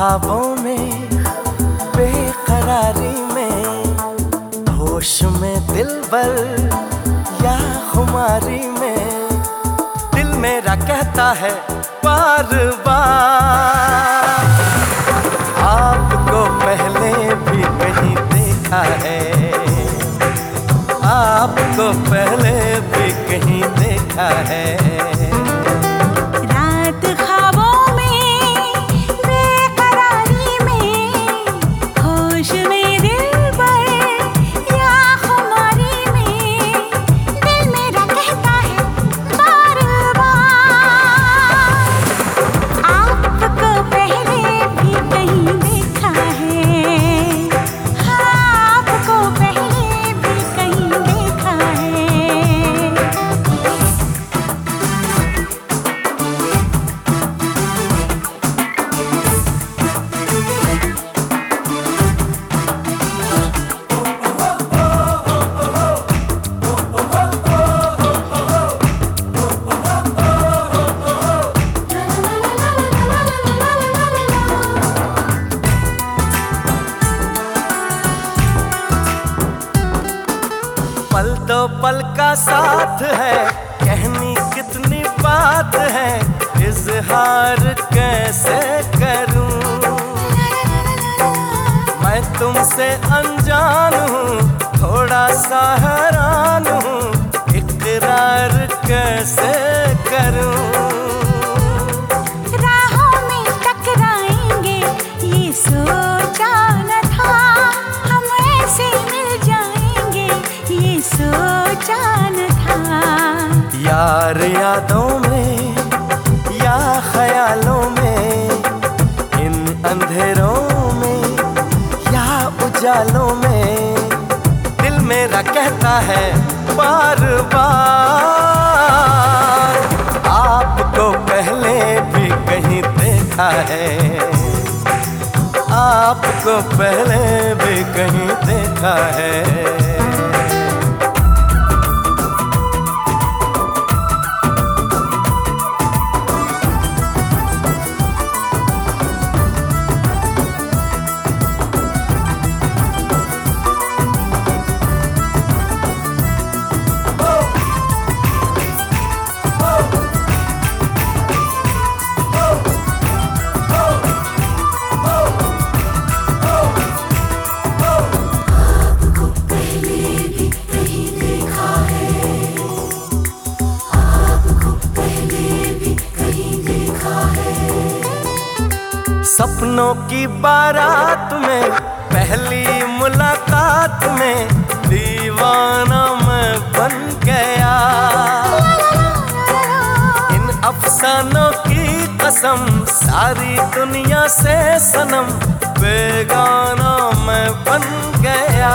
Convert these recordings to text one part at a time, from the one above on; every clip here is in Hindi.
ख्वाबों में, बेकरारी में, होश में दिल बल या खुमारी में, दिल मेरा कहता है बार बार। आपको पहले भी कहीं देखा है, आपको पहले भी कहीं देखा है। पल तो पल का साथ है। कहनी कितनी बात है। इजहार कैसे करूँ? मैं तुमसे अनजान हूँ। थोड़ा सा हैरान हूँ। इकरार कैसे करूँ? यार यादों में या ख्यालों में, इन अंधेरों में या उजालों में, दिल मेरा कहता है बार बार। आपको पहले भी कहीं देखा है, आपको पहले भी कहीं देखा है। सपनों की बारात में, पहली मुलाकात में दीवाना मैं बन गया। इन अफसानों की कसम, सारी दुनिया से सनम, बेगाना मैं बन गया।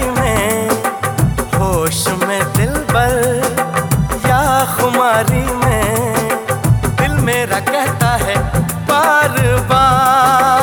रहता है बार बार।